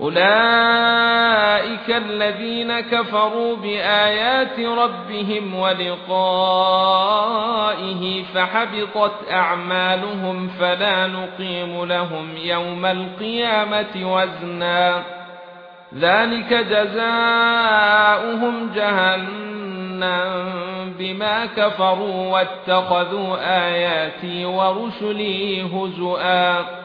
اولئك الذين كفروا بايات ربهم ولقائه فحبطت اعمالهم فلا نقيم لهم يوم القيامه وزنا ذلك جزاؤهم جهنم بما كفروا واتخذوا اياتي ورسلي هزؤا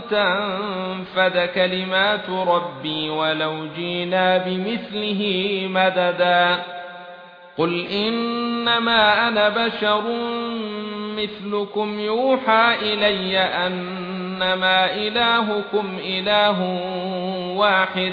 تنفد كلمات ربي ولو جينا بمثله مددا. قل إنما أنا بشر مثلكم يوحى إلي أنما إلهكم إله واحد.